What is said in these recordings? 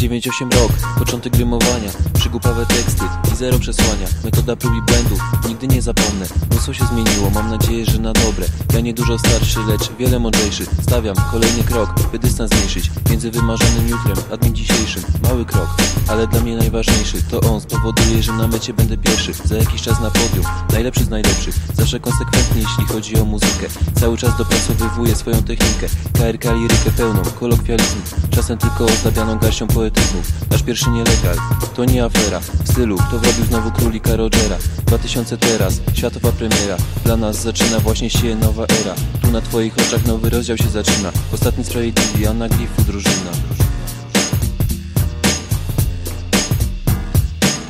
9-8 rok, początek rymowania Przygłupawe teksty i zero przesłania. Metoda prób i błędów, nigdy nie zapomnę Mnóstwo się zmieniło, mam nadzieję, że na dobre. Ja nie dużo starszy, lecz wiele mądrzejszy. Stawiam kolejny krok, by dystans zmniejszyć. Między wymarzonym jutrem, a dniem dzisiejszym Mały krok, ale dla mnie najważniejszy. To on spowoduje, że na mecie będę pierwszy. Za jakiś czas na podium, najlepszy z najlepszych. Zawsze konsekwentny, jeśli chodzi o muzykę. Cały czas dopracowywuję swoją technikę. KRK lirykę pełną, kolokwializm. Czasem tylko ozdabianą garścią Nasz pierwszy nielegal, to nie afera. W stylu, kto wrobił znowu królika Rogera? 2000 teraz, światowa premiera. Dla nas zaczyna właśnie się nowa era. Tu na twoich oczach nowy rozdział się zaczyna. Ostatni sprawiedliwi, a na glifu drużyna.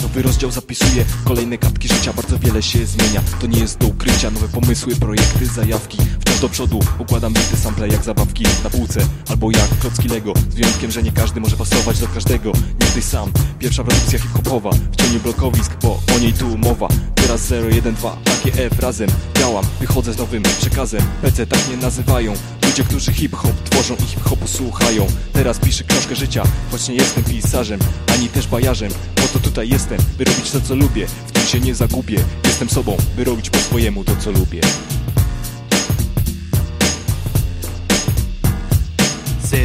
Nowy rozdział zapisuje kolejne kartki życia, bardzo wiele się zmienia. To nie jest do ukrycia, nowe pomysły, projekty, zajawki do przodu, układam bity sample jak zabawki na półce. Albo jak klocki Lego, z wyjątkiem, że nie każdy może pasować do każdego. Nie ty sam, pierwsza produkcja hip-hopowa W cieniu blokowisk, bo o niej tu mowa. Teraz 0, 1, 2, AGF razem. Działam Wychodzę z nowym przekazem, PC tak mnie nazywają. Ludzie, którzy hip-hop tworzą i hip-hopu słuchają. Teraz piszę książkę życia, choć nie jestem pisarzem Ani też bajarzem, po to tutaj jestem By robić to co lubię, w tym się nie zagubię. Jestem sobą, by robić po swojemu to co lubię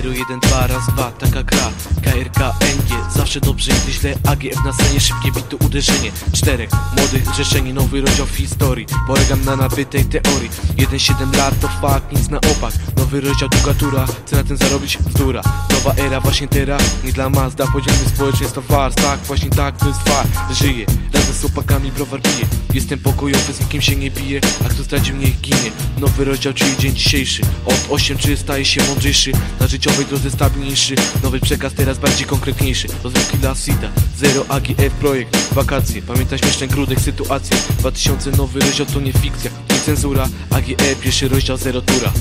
0, 1, 2, raz, dwa, taka gra. KRK, NG, zawsze dobrze, gdy źle. AGF na scenie, szybkie bitu uderzenie. Czterech, młodych, zrzeszenie, nowy rozdział w historii. Polegam na nabytej teorii. 1-7 lat to fakt, nic na opak Nowy rozdział, długa tura, chcę na tym zarobić bzdura. Nowa era, właśnie teraz, nie dla Mazda Podzielmy społeczeństwo wars, tak, właśnie tak, to jest fakt Żyję, razem z chłopakami browar piję Jestem pokojowy, z nikim się nie biję A kto zdradził, niech ginie. Nowy rozdział, czyli dzień dzisiejszy. Od 8 czy staje się mądrzejszy. Na życiowej drodze stabilniejszy. Nowy przekaz teraz bardziej konkretniejszy. Rozrywki dla Sita. Zero AGF projekt. Wakacje. Pamiętaj śmieszne grudek sytuacje. 2000 nowy rozdział to nie fikcja. Nie cenzura AGE pierwszy rozdział zero tura